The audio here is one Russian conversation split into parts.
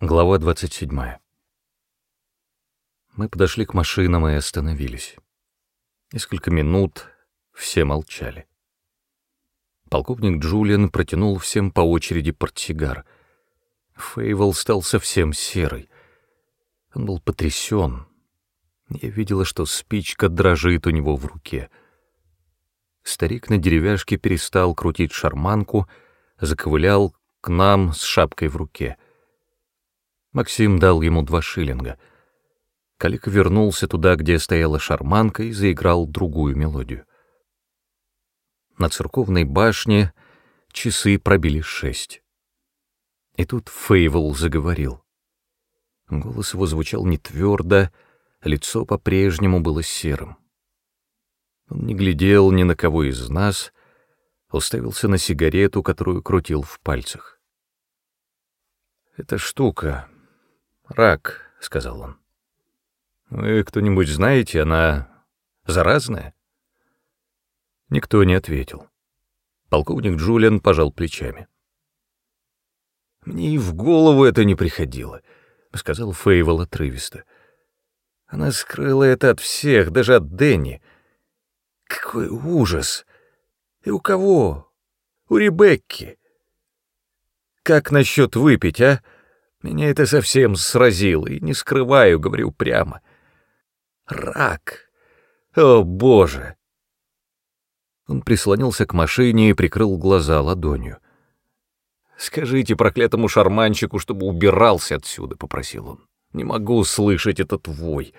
Глава 27. Мы подошли к машинам и остановились. Несколько минут все молчали. Полковник Джулиан протянул всем по очереди портсигар. Фейвол стал совсем серый. Он был потрясен. Я видела, что спичка дрожит у него в руке. Старик на деревяшке перестал крутить шарманку, заковылял к нам с шапкой в руке — Максим дал ему два шиллинга. Калик вернулся туда, где стояла шарманка, и заиграл другую мелодию. На церковной башне часы пробили шесть. И тут Фейвел заговорил. Голос его звучал не твердо, лицо по-прежнему было серым. Он не глядел ни на кого из нас, уставился на сигарету, которую крутил в пальцах. «Эта штука, «Рак», — сказал он. «Вы кто-нибудь знаете, она заразная?» Никто не ответил. Полковник Джулиан пожал плечами. «Мне и в голову это не приходило», — сказал Фейвел отрывисто. «Она скрыла это от всех, даже от Дэнни. Какой ужас! И у кого? У Ребекки. Как насчет выпить, а?» Меня это совсем сразило, и не скрываю, говорю прямо. Рак! О, Боже! Он прислонился к машине и прикрыл глаза ладонью. «Скажите проклятому шарманщику, чтобы убирался отсюда», — попросил он. «Не могу слышать этот вой».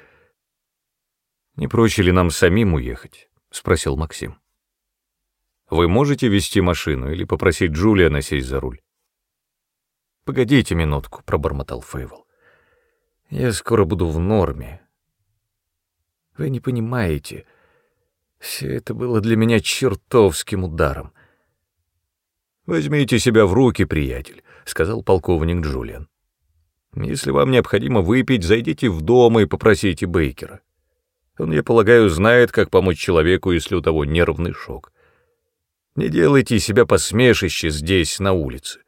«Не проще ли нам самим уехать?» — спросил Максим. «Вы можете вести машину или попросить Джулиана сесть за руль?» «Погодите минутку», — пробормотал Фейвол. «Я скоро буду в норме. Вы не понимаете, все это было для меня чертовским ударом». «Возьмите себя в руки, приятель», — сказал полковник Джулиан. «Если вам необходимо выпить, зайдите в дом и попросите Бейкера. Он, я полагаю, знает, как помочь человеку, если у того нервный шок. Не делайте себя посмешище здесь, на улице.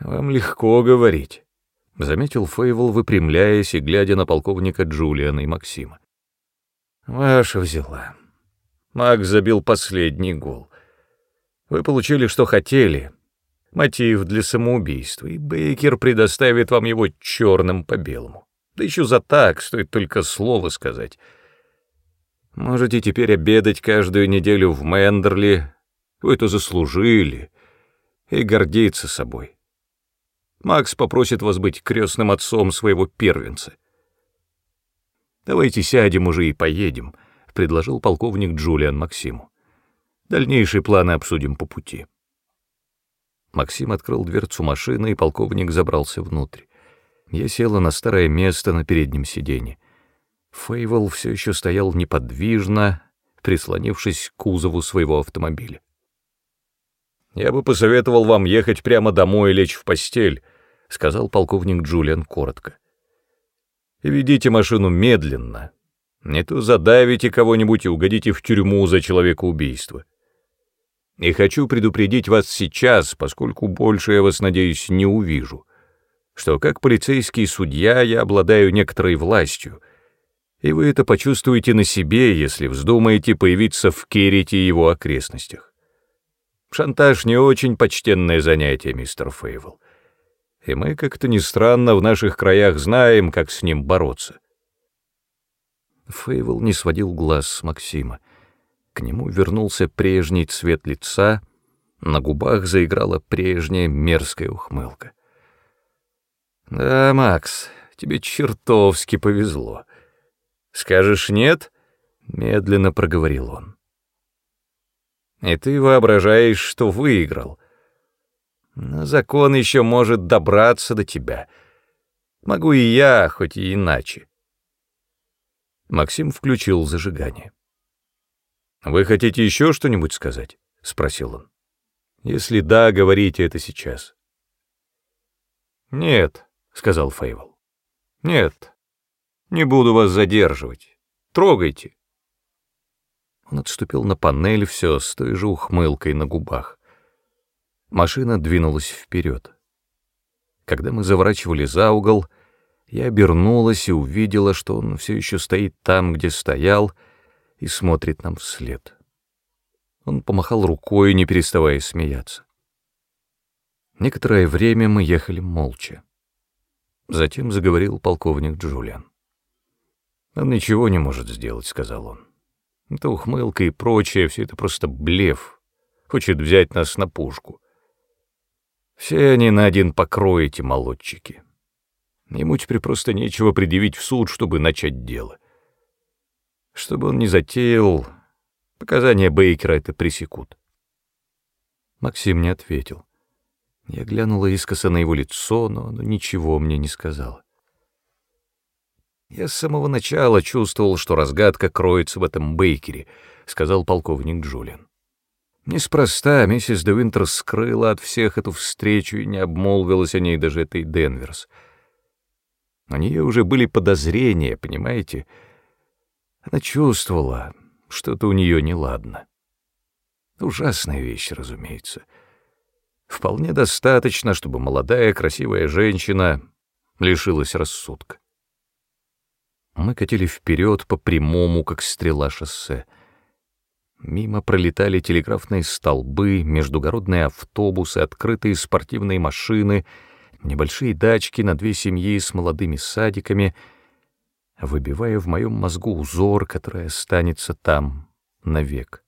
«Вам легко говорить», — заметил Фейвол, выпрямляясь и глядя на полковника Джулиана и Максима. «Ваша взяла. Макс забил последний гол. Вы получили, что хотели. Мотив для самоубийства, и Бейкер предоставит вам его черным по белому. Да еще за так, стоит только слово сказать. Можете теперь обедать каждую неделю в Мендерли, вы это заслужили, и гордиться собой. Макс попросит вас быть крестным отцом своего первенца. «Давайте сядем уже и поедем», — предложил полковник Джулиан Максиму. «Дальнейшие планы обсудим по пути». Максим открыл дверцу машины, и полковник забрался внутрь. Я села на старое место на переднем сиденье. Фейвол все еще стоял неподвижно, прислонившись к кузову своего автомобиля. «Я бы посоветовал вам ехать прямо домой и лечь в постель», — сказал полковник Джулиан коротко. «Ведите машину медленно. Не то задавите кого-нибудь и угодите в тюрьму за человекоубийство. И хочу предупредить вас сейчас, поскольку больше я вас, надеюсь, не увижу, что как полицейский судья я обладаю некоторой властью, и вы это почувствуете на себе, если вздумаете появиться в Керрите и его окрестностях. Шантаж не очень почтенное занятие, мистер Фейвел и мы, как-то ни странно, в наших краях знаем, как с ним бороться. Фейвел не сводил глаз с Максима. К нему вернулся прежний цвет лица, на губах заиграла прежняя мерзкая ухмылка. «Да, Макс, тебе чертовски повезло. Скажешь «нет»?» — медленно проговорил он. «И ты воображаешь, что выиграл» Но закон еще может добраться до тебя. Могу и я, хоть и иначе. Максим включил зажигание. «Вы хотите еще что-нибудь сказать?» — спросил он. «Если да, говорите это сейчас». «Нет», — сказал Фейвел. «Нет, не буду вас задерживать. Трогайте». Он отступил на панель все с той же ухмылкой на губах. Машина двинулась вперед. Когда мы заворачивали за угол, я обернулась и увидела, что он все еще стоит там, где стоял, и смотрит нам вслед. Он помахал рукой, не переставая смеяться. Некоторое время мы ехали молча. Затем заговорил полковник Джулиан. «Он ничего не может сделать», — сказал он. «Это ухмылка и прочее, все это просто блеф. Хочет взять нас на пушку. Все они на один покрой, эти молодчики. Ему теперь просто нечего предъявить в суд, чтобы начать дело. Чтобы он не затеял, показания Бейкера это пресекут». Максим не ответил. Я глянула искоса на его лицо, но оно ничего мне не сказала. «Я с самого начала чувствовал, что разгадка кроется в этом Бейкере», — сказал полковник Джулиан. Неспроста миссис де Винтер скрыла от всех эту встречу и не обмолвилась о ней даже этой Денверс. У нее уже были подозрения, понимаете? Она чувствовала, что-то у нее неладно. Ужасная вещь, разумеется. Вполне достаточно, чтобы молодая красивая женщина лишилась рассудка. Мы катили вперед по прямому, как стрела шоссе. Мимо пролетали телеграфные столбы, междугородные автобусы, открытые спортивные машины, небольшие дачки на две семьи с молодыми садиками, выбивая в моем мозгу узор, который останется там навек.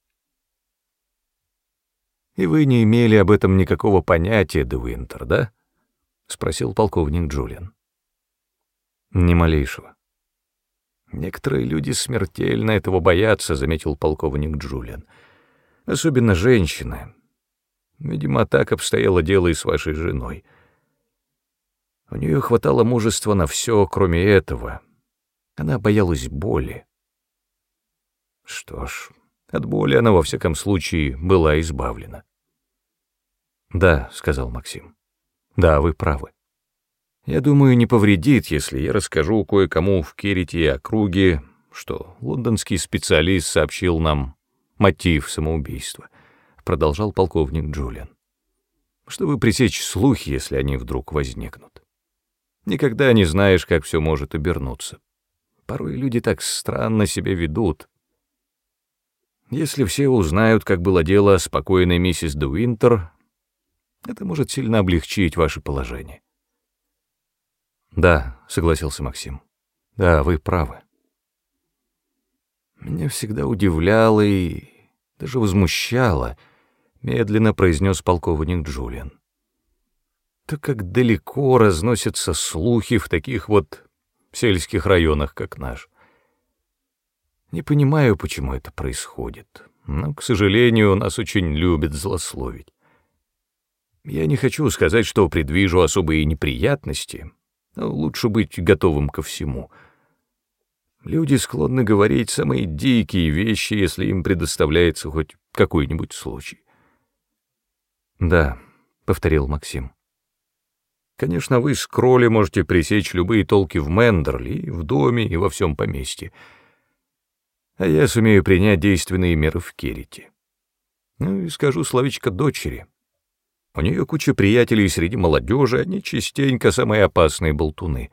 «И вы не имели об этом никакого понятия, Де Винтер, да?» — спросил полковник Джулиан. «Ни малейшего». «Некоторые люди смертельно этого боятся», — заметил полковник Джулиан. «Особенно женщины. Видимо, так обстояло дело и с вашей женой. У нее хватало мужества на все, кроме этого. Она боялась боли. Что ж, от боли она, во всяком случае, была избавлена. «Да», — сказал Максим. «Да, вы правы. Я думаю, не повредит, если я расскажу кое-кому в Керрите и округе, что лондонский специалист сообщил нам мотив самоубийства», — продолжал полковник Джулиан. «Чтобы пресечь слухи, если они вдруг возникнут. Никогда не знаешь, как все может обернуться. Порой люди так странно себя ведут». Если все узнают, как было дело спокойной миссис Дуинтер, это может сильно облегчить ваше положение. Да, согласился Максим. Да, вы правы. Меня всегда удивляло и даже возмущало, медленно произнес полковник Джулиан. То, как далеко разносятся слухи в таких вот сельских районах, как наш. Не понимаю, почему это происходит, но, к сожалению, нас очень любят злословить. Я не хочу сказать, что предвижу особые неприятности, но лучше быть готовым ко всему. Люди склонны говорить самые дикие вещи, если им предоставляется хоть какой-нибудь случай. «Да», — повторил Максим. «Конечно, вы с Кроли можете пресечь любые толки в Мендерли, в доме, и во всем поместье. А я сумею принять действенные меры в Керрите. Ну и скажу словечко дочери». У нее куча приятелей среди молодежи, они частенько самые опасные болтуны.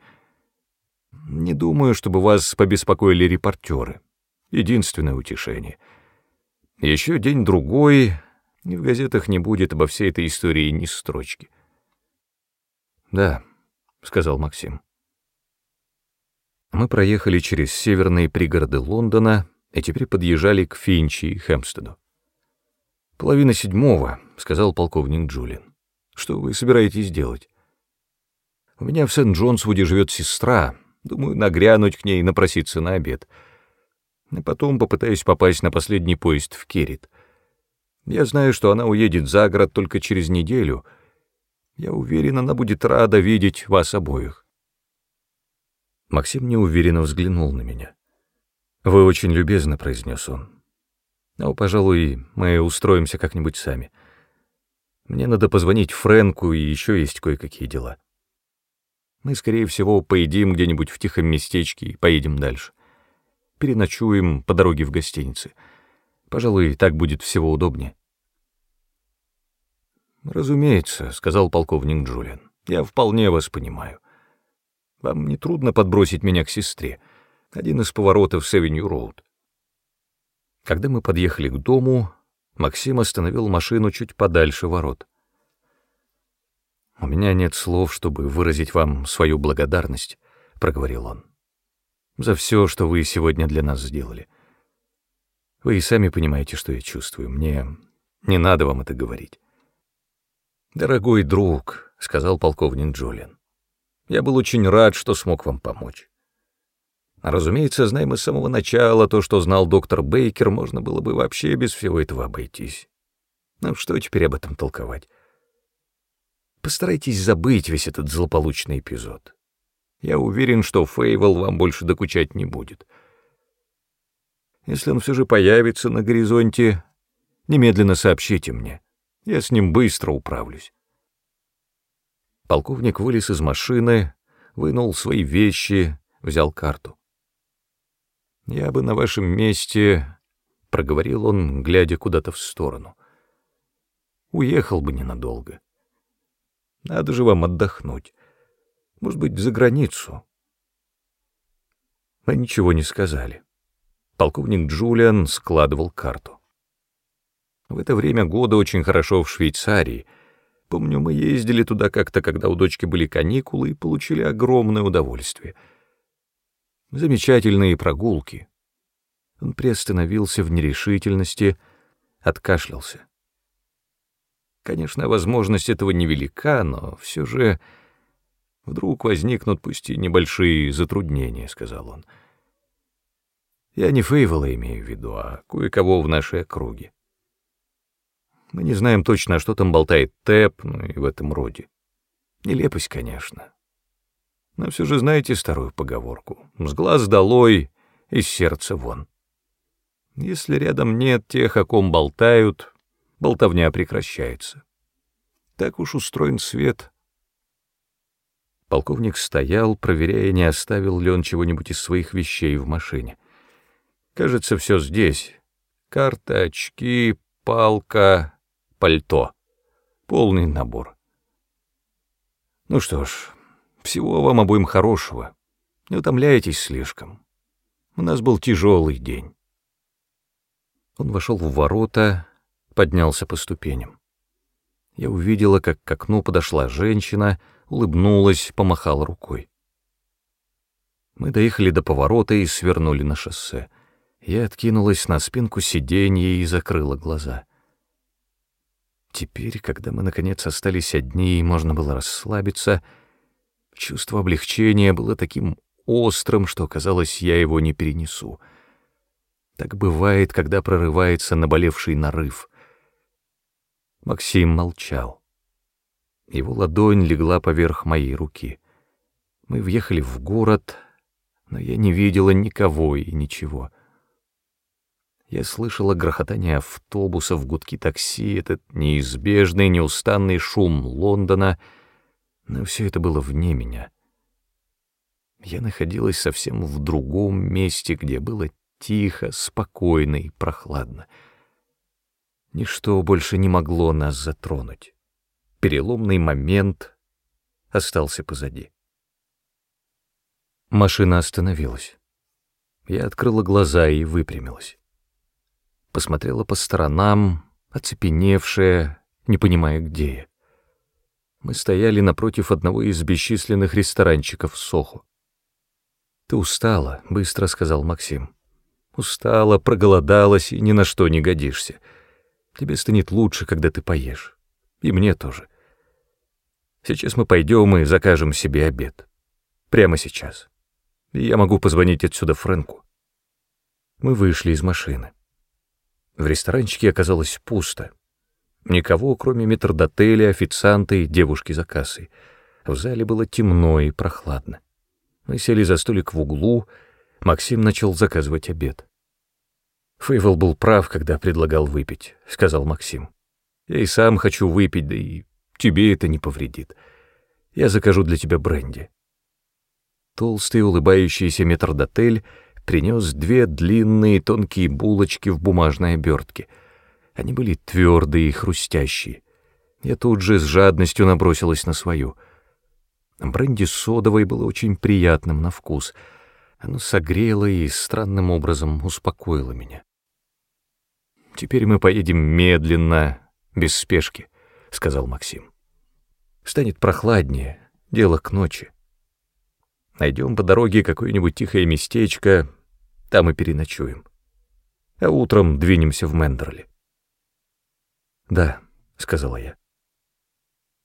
Не думаю, чтобы вас побеспокоили репортеры. Единственное утешение. Еще день-другой, и в газетах не будет обо всей этой истории ни строчки. «Да», — сказал Максим. Мы проехали через северные пригороды Лондона и теперь подъезжали к Финчи и Хэмпстеду. «Половина седьмого», — сказал полковник Джулин. «Что вы собираетесь делать?» «У меня в Сент-Джонсвуде живет сестра. Думаю, нагрянуть к ней и напроситься на обед. И потом попытаюсь попасть на последний поезд в Керрит. Я знаю, что она уедет за город только через неделю. Я уверен, она будет рада видеть вас обоих». Максим неуверенно взглянул на меня. «Вы очень любезно», — произнес он. Но, пожалуй, мы устроимся как-нибудь сами. Мне надо позвонить Фрэнку, и еще есть кое-какие дела. Мы, скорее всего, поедим где-нибудь в тихом местечке и поедем дальше. Переночуем по дороге в гостинице. Пожалуй, так будет всего удобнее. «Разумеется», — сказал полковник Джулиан. Я вполне вас понимаю. Вам не трудно подбросить меня к сестре. Один из поворотов с Эвеню-Роуд. Когда мы подъехали к дому, Максим остановил машину чуть подальше ворот. «У меня нет слов, чтобы выразить вам свою благодарность», — проговорил он, — «за все, что вы сегодня для нас сделали. Вы и сами понимаете, что я чувствую. Мне не надо вам это говорить». «Дорогой друг», — сказал полковник Джолиан, — «я был очень рад, что смог вам помочь. Разумеется, знаем мы с самого начала то, что знал доктор Бейкер, можно было бы вообще без всего этого обойтись. Ну что теперь об этом толковать? Постарайтесь забыть весь этот злополучный эпизод. Я уверен, что Фейвел вам больше докучать не будет. Если он все же появится на горизонте, немедленно сообщите мне. Я с ним быстро управлюсь. Полковник вылез из машины, вынул свои вещи, взял карту. «Я бы на вашем месте...» — проговорил он, глядя куда-то в сторону. «Уехал бы ненадолго. Надо же вам отдохнуть. Может быть, за границу?» Мы ничего не сказали. Полковник Джулиан складывал карту. В это время года очень хорошо в Швейцарии. Помню, мы ездили туда как-то, когда у дочки были каникулы, и получили огромное удовольствие — Замечательные прогулки. Он приостановился в нерешительности, откашлялся. Конечно, возможность этого невелика, но все же вдруг возникнут пусть и небольшие затруднения, — сказал он. Я не Фейвола имею в виду, а кое-кого в нашей округе. Мы не знаем точно, что там болтает Тэп, ну и в этом роде. Нелепость, конечно. Но все же знаете старую поговорку «с глаз долой, из сердца вон». Если рядом нет тех, о ком болтают, болтовня прекращается. Так уж устроен свет. Полковник стоял, проверяя, не оставил ли он чего-нибудь из своих вещей в машине. Кажется, все здесь. Карта, очки, палка, пальто. Полный набор. Ну что ж, всего вам обоим хорошего. Не утомляйтесь слишком. У нас был тяжелый день. Он вошел в ворота, поднялся по ступеням. Я увидела, как к окну подошла женщина, улыбнулась, помахала рукой. Мы доехали до поворота и свернули на шоссе. Я откинулась на спинку сиденья и закрыла глаза. Теперь, когда мы, наконец, остались одни и можно было расслабиться, — Чувство облегчения было таким острым, что, казалось, я его не перенесу. Так бывает, когда прорывается наболевший нарыв. Максим молчал. Его ладонь легла поверх моей руки. Мы въехали в город, но я не видела никого и ничего. Я слышала грохотание автобусов, гудки такси, этот неизбежный, неустанный шум Лондона — но все это было вне меня. Я находилась совсем в другом месте, где было тихо, спокойно и прохладно. Ничто больше не могло нас затронуть. Переломный момент остался позади. Машина остановилась. Я открыла глаза и выпрямилась. Посмотрела по сторонам, оцепеневшая, не понимая, где я. Мы стояли напротив одного из бесчисленных ресторанчиков в Сохо. «Ты устала», — быстро сказал Максим. «Устала, проголодалась и ни на что не годишься. Тебе станет лучше, когда ты поешь. И мне тоже. Сейчас мы пойдем и закажем себе обед. Прямо сейчас. И я могу позвонить отсюда Фрэнку». Мы вышли из машины. В ресторанчике оказалось пусто. Никого, кроме метрдотеля, официанта и девушки за кассой. В зале было темно и прохладно. Мы сели за столик в углу, Максим начал заказывать обед. «Фейвел был прав, когда предлагал выпить», — сказал Максим. «Я и сам хочу выпить, да и тебе это не повредит. Я закажу для тебя бренди». Толстый улыбающийся метрдотель принес две длинные тонкие булочки в бумажной обертке — они были твердые и хрустящие. Я тут же с жадностью набросилась на свою. Бренди содовой было очень приятным на вкус. Оно согрело и странным образом успокоило меня. «Теперь мы поедем медленно, без спешки», — сказал Максим. «Станет прохладнее, дело к ночи. Найдем по дороге какое-нибудь тихое местечко, там и переночуем. А утром двинемся в Мендерли». «Да», — сказала я.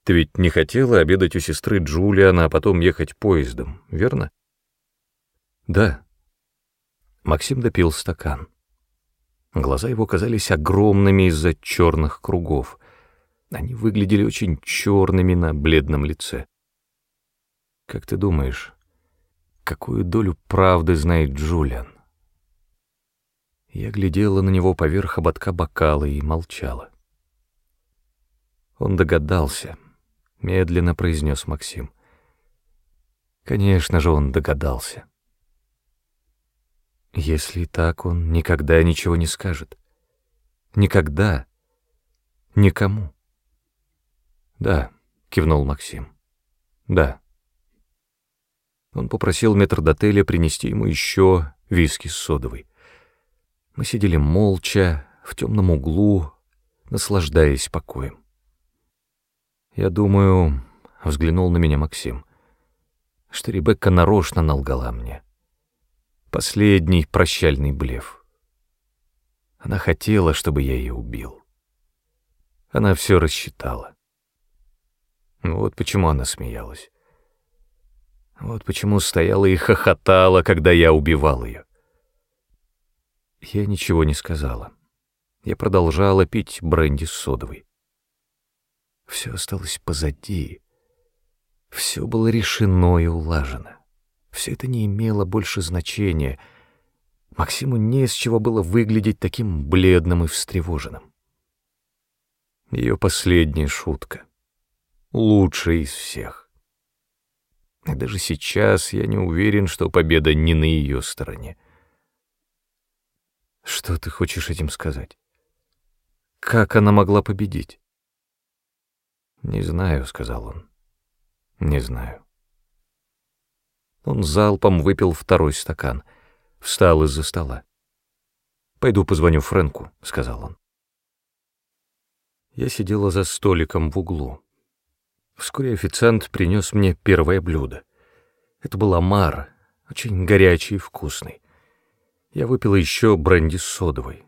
Ты ведь не хотела обедать у сестры Джулиана, а потом ехать поездом, верно? Да. Максим допил стакан. Глаза его казались огромными из-за черных кругов. Они выглядели очень черными на бледном лице. Как ты думаешь, какую долю правды знает Джулиан? Я глядела на него поверх ободка бокала и молчала. Он догадался —— медленно произнес Максим. Конечно же, он догадался. Если так, он никогда ничего не скажет. Никогда. Никому. Да, кивнул Максим. Да. Он попросил метрдотеля принести ему еще виски с содовой. Мы сидели молча, в темном углу, наслаждаясь покоем. Я думаю, — взглянул на меня Максим, — что Ребекка нарочно налгала мне. Последний прощальный блеф. Она хотела, чтобы я ее убил. Она все рассчитала. Вот почему она смеялась. Вот почему стояла и хохотала, когда я убивал ее. Я ничего не сказала. Я продолжала пить бренди с содовой. Все осталось позади. Все было решено и улажено. Все это не имело больше значения. Максиму не с чего было выглядеть таким бледным и встревоженным. Ее последняя шутка. Лучшая из всех. И даже сейчас я не уверен, что победа не на ее стороне. Что ты хочешь этим сказать? Как она могла победить? «Не знаю», — сказал он. «Не знаю». Он залпом выпил второй стакан, встал из-за стола. «Пойду позвоню Фрэнку», — сказал он. Я сидела за столиком в углу. Вскоре официант принес мне первое блюдо. Это был омар, очень горячий и вкусный. Я выпила еще бренди с содовой.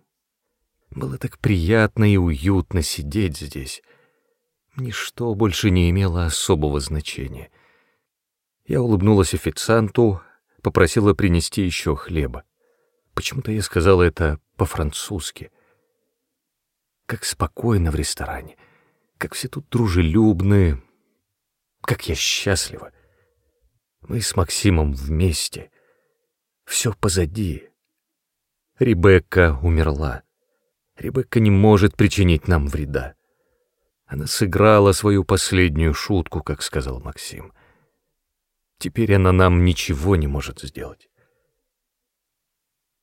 Было так приятно и уютно сидеть здесь, Ничто больше не имело особого значения. Я улыбнулась официанту, попросила принести еще хлеба. Почему-то я сказала это по-французски. Как спокойно в ресторане, как все тут дружелюбны, как я счастлива. Мы с Максимом вместе. Все позади. Ребекка умерла. Ребекка не может причинить нам вреда. Она сыграла свою последнюю шутку, как сказал Максим. Теперь она нам ничего не может сделать.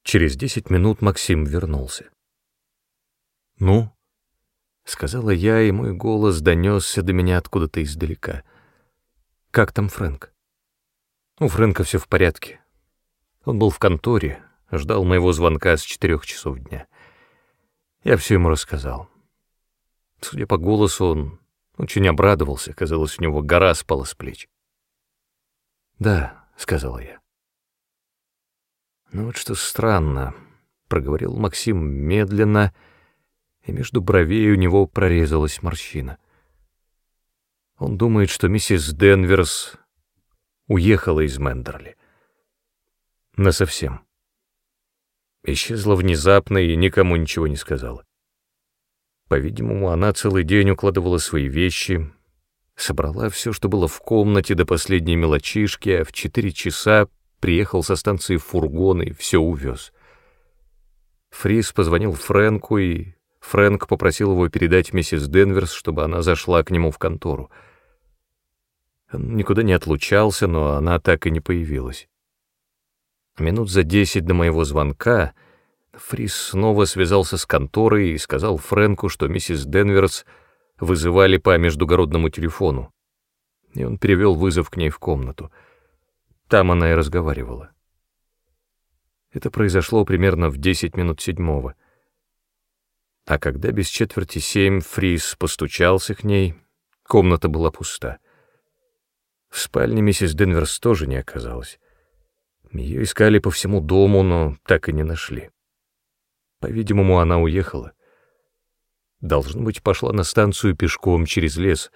Через десять минут Максим вернулся. «Ну?» — сказала я, и мой голос донесся до меня откуда-то издалека. «Как там Фрэнк?» «У Фрэнка все в порядке. Он был в конторе, ждал моего звонка с четырех часов дня. Я все ему рассказал. Судя по голосу, он очень обрадовался, казалось, у него гора спала с плеч. «Да», — сказала я. «Ну вот что странно», — проговорил Максим медленно, и между бровей у него прорезалась морщина. Он думает, что миссис Денверс уехала из Мендерли. Насовсем. Исчезла внезапно и никому ничего не сказала. По-видимому, она целый день укладывала свои вещи, собрала все, что было в комнате до последней мелочишки, а в четыре часа приехал со станции фургон и все увез. Фрис позвонил Фрэнку, и Фрэнк попросил его передать миссис Денверс, чтобы она зашла к нему в контору. Он никуда не отлучался, но она так и не появилась. Минут за десять до моего звонка — Фрис снова связался с конторой и сказал Фрэнку, что миссис Денверс вызывали по междугородному телефону. и он перевел вызов к ней в комнату. Там она и разговаривала. Это произошло примерно в десять минут седьмого. А когда без четверти семь Фрис постучался к ней, комната была пуста. В спальне миссис Денверс тоже не оказалось. Ее искали по всему дому, но так и не нашли. По-видимому, она уехала. Должно быть, пошла на станцию пешком через лес.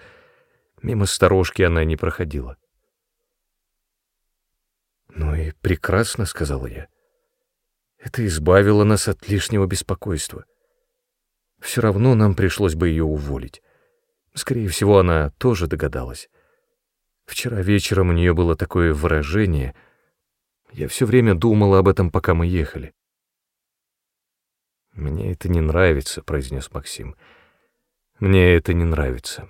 Мимо сторожки она не проходила. «Ну и прекрасно», — сказала я. «Это избавило нас от лишнего беспокойства. Все равно нам пришлось бы ее уволить. Скорее всего, она тоже догадалась. Вчера вечером у нее было такое выражение. Я все время думала об этом, пока мы ехали. «Мне это не нравится», — произнес Максим. «Мне это не нравится».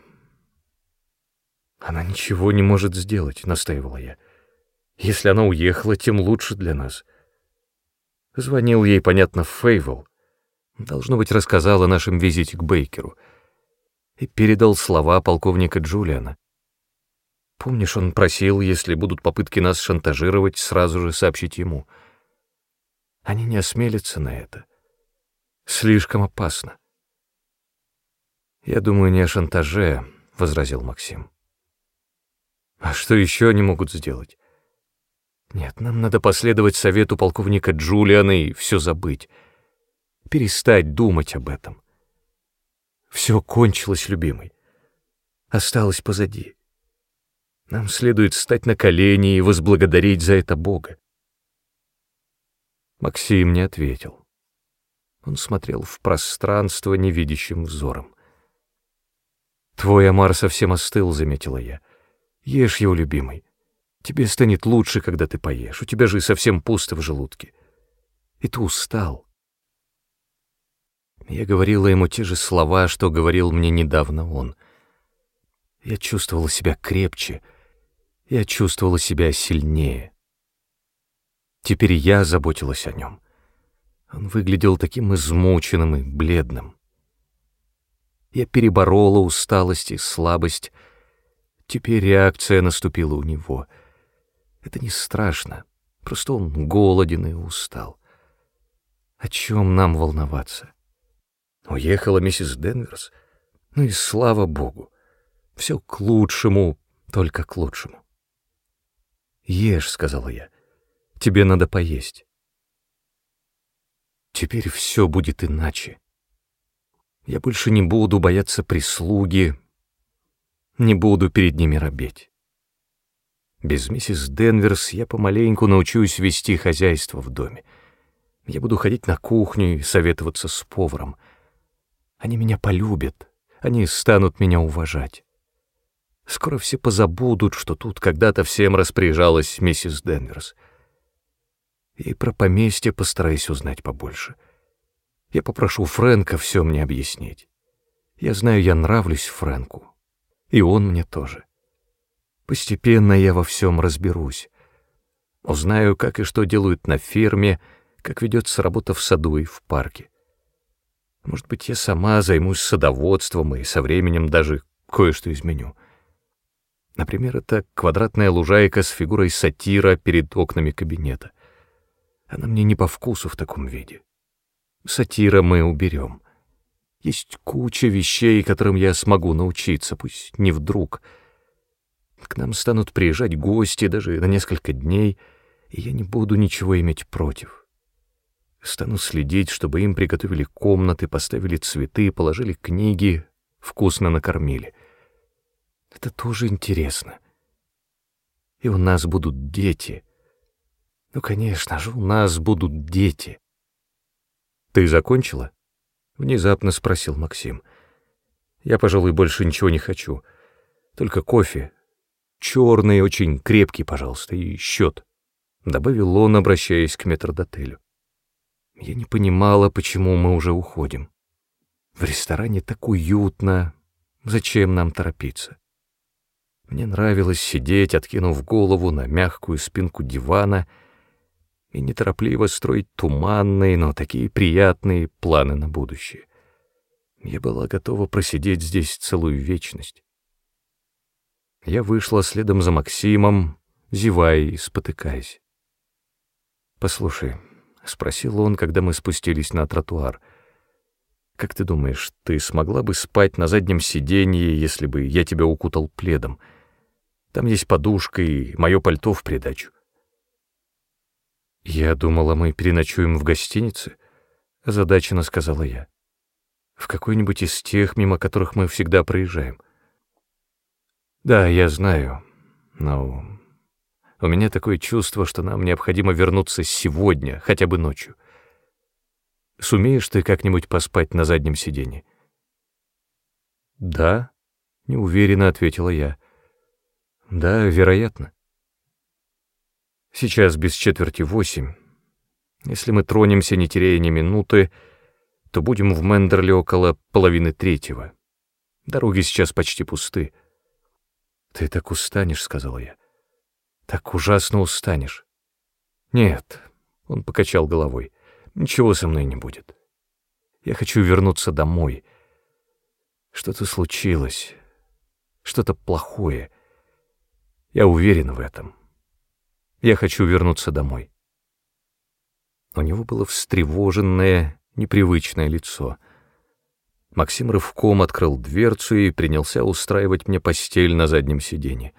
«Она ничего не может сделать», — настаивала я. «Если она уехала, тем лучше для нас». Звонил ей, понятно, Фейвел. Должно быть, рассказал о нашем визите к Бейкеру. И передал слова полковника Джулиана. Помнишь, он просил, если будут попытки нас шантажировать, сразу же сообщить ему. Они не осмелятся на это. Слишком опасно. «Я думаю не о шантаже», — возразил Максим. «А что еще они могут сделать?» «Нет, нам надо последовать совету полковника Джулиана и все забыть. Перестать думать об этом. Все кончилось, любимый. Осталось позади. Нам следует встать на колени и возблагодарить за это Бога». Максим не ответил. Он смотрел в пространство невидящим взором. «Твой омар совсем остыл», — заметила я. «Ешь его, любимый. Тебе станет лучше, когда ты поешь. У тебя же совсем пусто в желудке. И ты устал». Я говорила ему те же слова, что говорил мне недавно он. Я чувствовала себя крепче, я чувствовала себя сильнее. Теперь я заботилась о нем. Он выглядел таким измученным и бледным. Я переборола усталость и слабость. Теперь реакция наступила у него. Это не страшно, просто он голоден и устал. О чем нам волноваться? Уехала миссис Денверс? Ну и слава богу. Все к лучшему, только к лучшему. «Ешь», — сказала я, — «тебе надо поесть». Теперь все будет иначе. Я больше не буду бояться прислуги, не буду перед ними робеть. Без миссис Денверс я помаленьку научусь вести хозяйство в доме. Я буду ходить на кухню и советоваться с поваром. Они меня полюбят, они станут меня уважать. Скоро все позабудут, что тут когда-то всем распоряжалась миссис Денверс — и про поместье постараюсь узнать побольше. Я попрошу Фрэнка все мне объяснить. Я знаю, я нравлюсь Фрэнку. И он мне тоже. Постепенно я во всем разберусь. Узнаю, как и что делают на ферме, как ведется работа в саду и в парке. Может быть, я сама займусь садоводством и со временем даже кое-что изменю. Например, это квадратная лужайка с фигурой сатира перед окнами кабинета — она мне не по вкусу в таком виде. Сатира мы уберем. Есть куча вещей, которым я смогу научиться, пусть не вдруг. К нам станут приезжать гости даже на несколько дней, и я не буду ничего иметь против. Стану следить, чтобы им приготовили комнаты, поставили цветы, положили книги, вкусно накормили. Это тоже интересно. И у нас будут дети — ну, конечно же, у нас будут дети. Ты закончила? Внезапно спросил Максим. Я, пожалуй, больше ничего не хочу. Только кофе. Черный, очень крепкий, пожалуйста, и счет. Добавил он, обращаясь к метрдотелю. Я не понимала, почему мы уже уходим. В ресторане так уютно. Зачем нам торопиться? Мне нравилось сидеть, откинув голову на мягкую спинку дивана — и неторопливо строить туманные, но такие приятные планы на будущее. Я была готова просидеть здесь целую вечность. Я вышла следом за Максимом, зевая и спотыкаясь. «Послушай», — спросил он, когда мы спустились на тротуар, — «как ты думаешь, ты смогла бы спать на заднем сиденье, если бы я тебя укутал пледом? Там есть подушка и мое пальто в придачу». «Я думала, мы переночуем в гостинице», — озадаченно сказала я. «В какой-нибудь из тех, мимо которых мы всегда проезжаем». «Да, я знаю, но у меня такое чувство, что нам необходимо вернуться сегодня, хотя бы ночью. Сумеешь ты как-нибудь поспать на заднем сиденье?» «Да», — неуверенно ответила я. «Да, вероятно». Сейчас без четверти восемь. Если мы тронемся, не теряя ни минуты, то будем в Мендерле около половины третьего. Дороги сейчас почти пусты. «Ты так устанешь», — сказала я. «Так ужасно устанешь». «Нет», — он покачал головой, — «ничего со мной не будет. Я хочу вернуться домой. Что-то случилось, что-то плохое. Я уверен в этом». Я хочу вернуться домой. У него было встревоженное, непривычное лицо. Максим рывком открыл дверцу и принялся устраивать мне постель на заднем сиденье.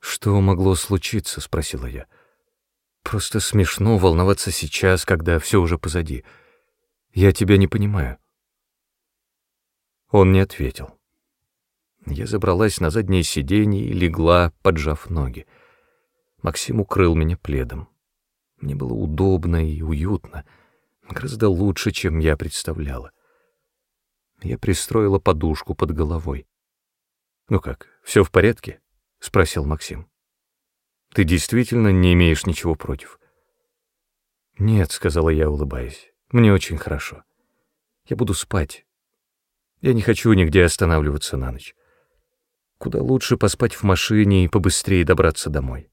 «Что могло случиться?» — спросила я. «Просто смешно волноваться сейчас, когда все уже позади. Я тебя не понимаю». Он не ответил. Я забралась на заднее сиденье и легла, поджав ноги. Максим укрыл меня пледом. Мне было удобно и уютно, гораздо лучше, чем я представляла. Я пристроила подушку под головой. «Ну как, все в порядке?» — спросил Максим. «Ты действительно не имеешь ничего против?» «Нет», — сказала я, улыбаясь, — «мне очень хорошо. Я буду спать. Я не хочу нигде останавливаться на ночь. Куда лучше поспать в машине и побыстрее добраться домой».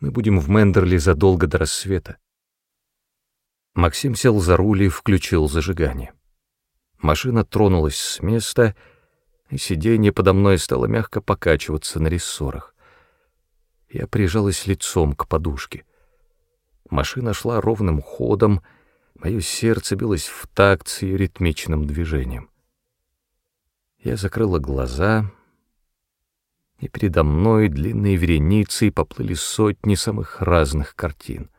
Мы будем в Мендерли задолго до рассвета. Максим сел за руль и включил зажигание. Машина тронулась с места, и сиденье подо мной стало мягко покачиваться на рессорах. Я прижалась лицом к подушке. Машина шла ровным ходом, мое сердце билось в такт с ритмичным движением. Я закрыла глаза — и передо мной длинные вереницы поплыли сотни самых разных картин.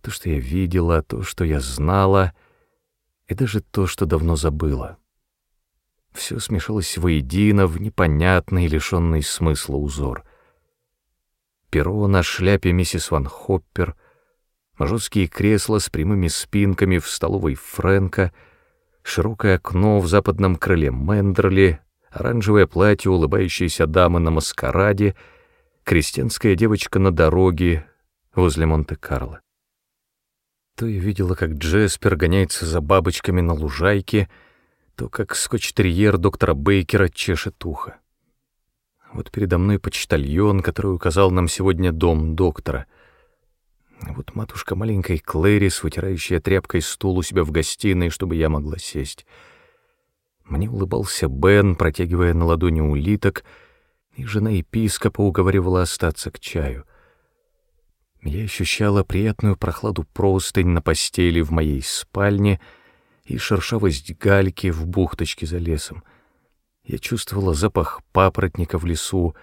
То, что я видела, то, что я знала, и даже то, что давно забыла. Все смешалось воедино в непонятный, лишенный смысла узор. Перо на шляпе миссис Ван Хоппер, жесткие кресла с прямыми спинками в столовой Фрэнка, широкое окно в западном крыле Мендерли, оранжевое платье улыбающейся дамы на маскараде, крестьянская девочка на дороге возле Монте-Карло. То я видела, как Джеспер гоняется за бабочками на лужайке, то как скотч-терьер доктора Бейкера чешет ухо. Вот передо мной почтальон, который указал нам сегодня дом доктора. Вот матушка маленькой Клэрис, вытирающая тряпкой стул у себя в гостиной, чтобы я могла сесть — мне улыбался Бен, протягивая на ладони улиток, и жена епископа уговаривала остаться к чаю. Я ощущала приятную прохладу простынь на постели в моей спальне и шершавость гальки в бухточке за лесом. Я чувствовала запах папоротника в лесу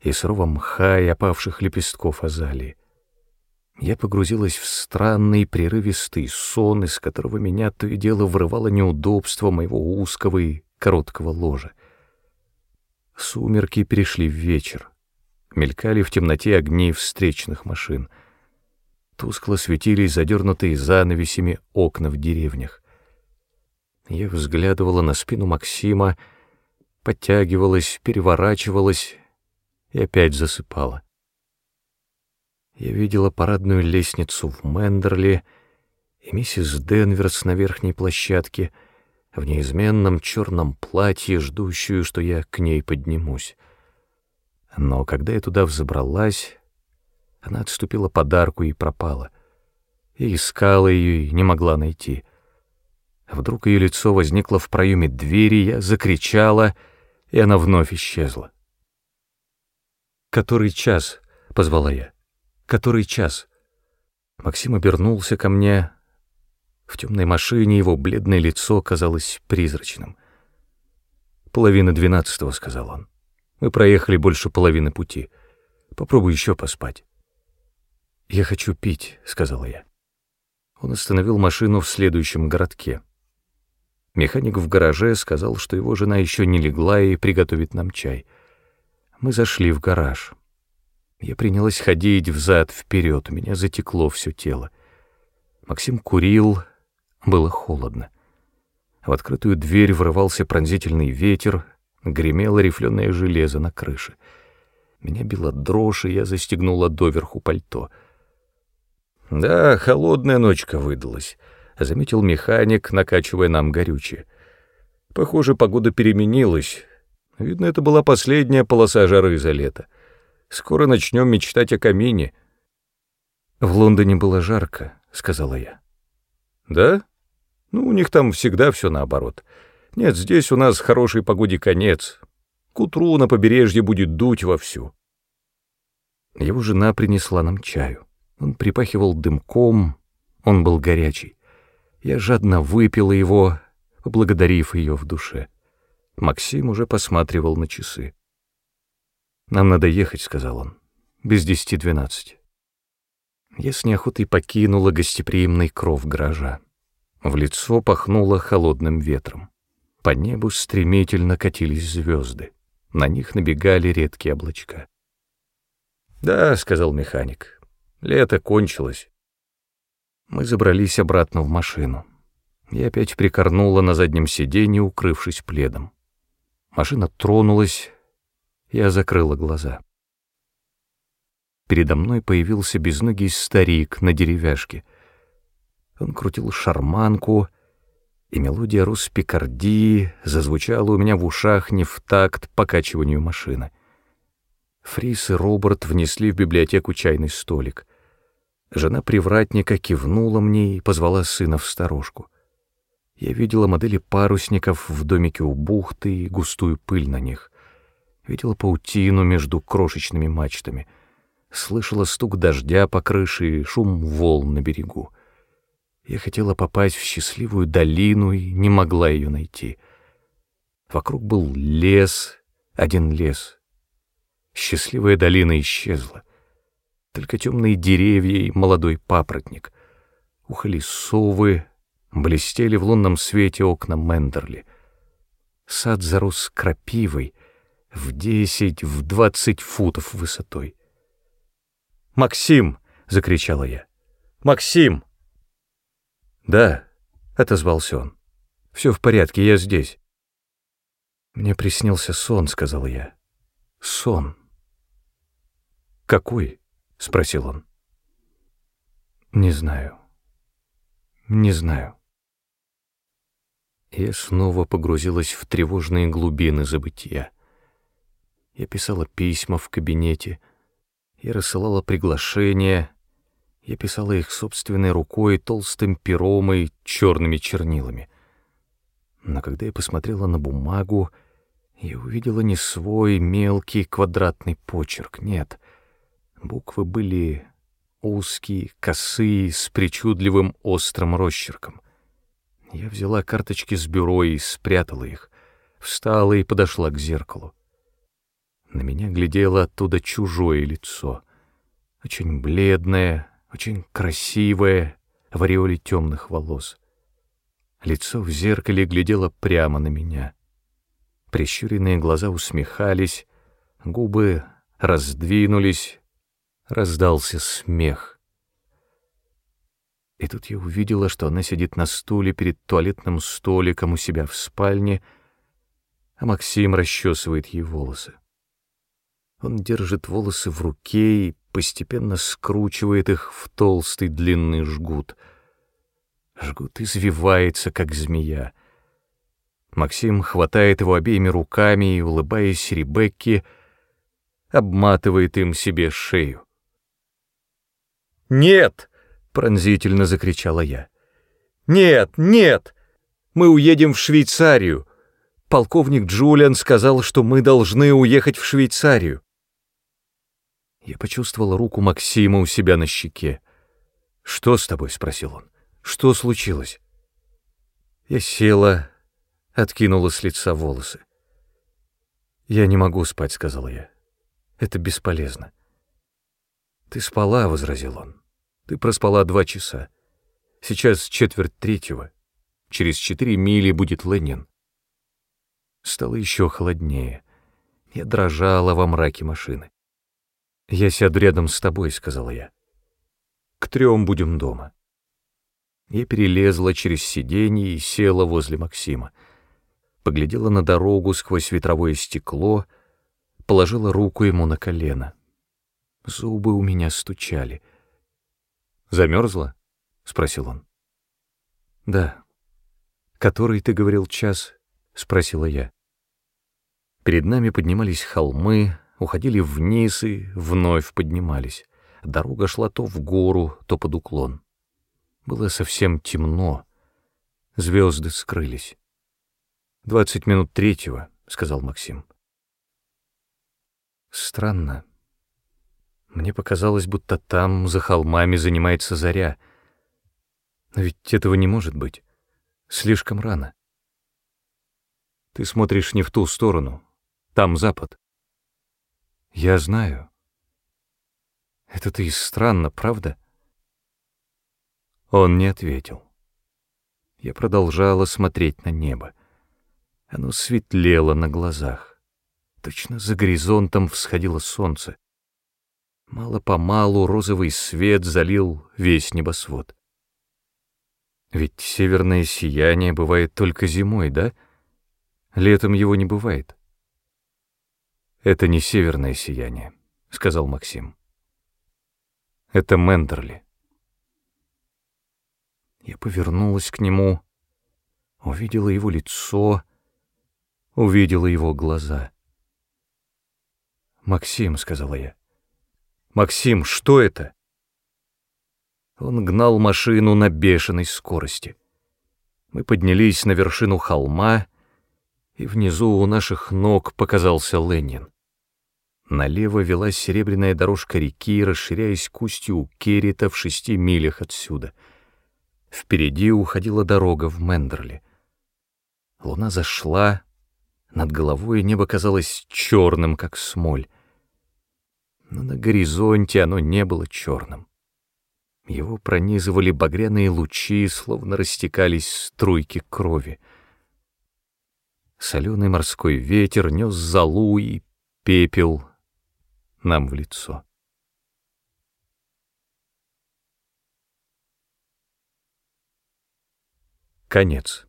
и сырого мха и опавших лепестков азалии. Я погрузилась в странный прерывистый сон, из которого меня то и дело вырывало неудобство моего узкого и короткого ложа. Сумерки перешли в вечер. Мелькали в темноте огни встречных машин. Тускло светились задернутые занавесями окна в деревнях. Я взглядывала на спину Максима, подтягивалась, переворачивалась и опять засыпала. Я видела парадную лестницу в Мендерли и миссис Денверс на верхней площадке в неизменном черном платье, ждущую, что я к ней поднимусь. Но когда я туда взобралась, она отступила подарку и пропала. Я искала ее и не могла найти. Вдруг ее лицо возникло в проеме двери, я закричала, и она вновь исчезла. «Который час?» — позвала я. «Который час?» Максим обернулся ко мне. В темной машине его бледное лицо казалось призрачным. «Половина двенадцатого», — сказал он. «Мы проехали больше половины пути. Попробуй еще поспать». «Я хочу пить», — сказала я. Он остановил машину в следующем городке. Механик в гараже сказал, что его жена еще не легла и приготовит нам чай. Мы зашли в гараж. Я принялась ходить взад-вперед, у меня затекло все тело. Максим курил, было холодно. В открытую дверь врывался пронзительный ветер, гремело рифленое железо на крыше. Меня била дрожь, и я застегнула доверху пальто. «Да, холодная ночка выдалась», — заметил механик, накачивая нам горючее. «Похоже, погода переменилась. Видно, это была последняя полоса жары за лето. Скоро начнем мечтать о камине». «В Лондоне было жарко», — сказала я. «Да? Ну, у них там всегда все наоборот. Нет, здесь у нас хорошей погоде конец. К утру на побережье будет дуть вовсю». Его жена принесла нам чаю. Он припахивал дымком, он был горячий. Я жадно выпила его, поблагодарив ее в душе. Максим уже посматривал на часы. «Нам надо ехать», — сказал он, — «без десяти двенадцать». Я с неохотой покинула гостеприимный кров гаража. В лицо пахнуло холодным ветром. По небу стремительно катились звезды. На них набегали редкие облачка. «Да», — сказал механик, — «лето кончилось». Мы забрались обратно в машину. Я опять прикорнула на заднем сиденье, укрывшись пледом. Машина тронулась, я закрыла глаза. Передо мной появился безногий старик на деревяшке. Он крутил шарманку, и мелодия Руспикардии зазвучала у меня в ушах не в такт покачиванию машины. Фрис и Роберт внесли в библиотеку чайный столик. Жена привратника кивнула мне и позвала сына в сторожку. Я видела модели парусников в домике у бухты и густую пыль на них. Видела паутину между крошечными мачтами. Слышала стук дождя по крыше и шум волн на берегу. Я хотела попасть в счастливую долину и не могла ее найти. Вокруг был лес, один лес. Счастливая долина исчезла только темные деревья и молодой папоротник. Ухали совы, блестели в лунном свете окна Мендерли. Сад зарос крапивой в десять, в двадцать футов высотой. «Максим!» — закричала я. «Максим!» «Да», — отозвался он. «Все в порядке, я здесь». «Мне приснился сон», — сказал я. «Сон». «Какой?» — спросил он. «Не знаю. Не знаю». Я снова погрузилась в тревожные глубины забытия. Я писала письма в кабинете, я рассылала приглашения, я писала их собственной рукой, толстым пером и черными чернилами. Но когда я посмотрела на бумагу, я увидела не свой мелкий квадратный почерк, нет — Буквы были узкие, косые, с причудливым острым росчерком. Я взяла карточки с бюро и спрятала их, встала и подошла к зеркалу. На меня глядело оттуда чужое лицо, очень бледное, очень красивое, в ореоле темных волос. Лицо в зеркале глядело прямо на меня. Прищуренные глаза усмехались, губы раздвинулись, раздался смех. И тут я увидела, что она сидит на стуле перед туалетным столиком у себя в спальне, а Максим расчесывает ей волосы. Он держит волосы в руке и постепенно скручивает их в толстый длинный жгут. Жгут извивается, как змея. Максим хватает его обеими руками и, улыбаясь Ребекке, обматывает им себе шею. «Нет!» — пронзительно закричала я. «Нет, нет! Мы уедем в Швейцарию. Полковник Джулиан сказал, что мы должны уехать в Швейцарию». Я почувствовала руку Максима у себя на щеке. «Что с тобой?» — спросил он. «Что случилось?» Я села, откинула с лица волосы. «Я не могу спать», — сказал я. «Это бесполезно». «Ты спала», — возразил он. «Ты проспала два часа. Сейчас четверть третьего. Через четыре мили будет Ленин». Стало еще холоднее. Я дрожала во мраке машины. «Я сяду рядом с тобой», — сказала я. «К трем будем дома». Я перелезла через сиденье и села возле Максима. Поглядела на дорогу сквозь ветровое стекло, положила руку ему на колено. Зубы у меня стучали. «Замерзла?» — спросил он. «Да». «Который, ты говорил, час?» — спросила я. Перед нами поднимались холмы, уходили вниз и вновь поднимались. Дорога шла то в гору, то под уклон. Было совсем темно. Звезды скрылись. «Двадцать минут третьего», — сказал Максим. Странно. Мне показалось, будто там, за холмами, занимается заря. Но ведь этого не может быть. Слишком рано. Ты смотришь не в ту сторону. Там запад. Я знаю. Это-то и странно, правда? Он не ответил. Я продолжала смотреть на небо. Оно светлело на глазах. Точно за горизонтом всходило солнце. Мало-помалу розовый свет залил весь небосвод. Ведь северное сияние бывает только зимой, да? Летом его не бывает. «Это не северное сияние», — сказал Максим. «Это Мендерли». Я повернулась к нему, увидела его лицо, увидела его глаза. «Максим», — сказала я, — «Максим, что это?» Он гнал машину на бешеной скорости. Мы поднялись на вершину холма, и внизу у наших ног показался Ленин. Налево велась серебряная дорожка реки, расширяясь к устью Керрита в шести милях отсюда. Впереди уходила дорога в Мендерли. Луна зашла, над головой небо казалось черным, как смоль. Но на горизонте оно не было черным. Его пронизывали багряные лучи, словно растекались струйки крови. Соленый морской ветер нес золу и пепел нам в лицо. Конец.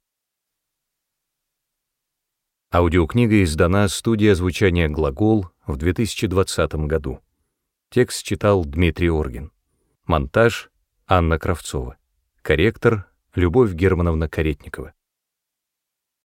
Аудиокнига издана студия звучания «Глагол» в 2020 году. Текст читал Дмитрий Оргин. Монтаж — Анна Кравцова. Корректор — Любовь Германовна Каретникова.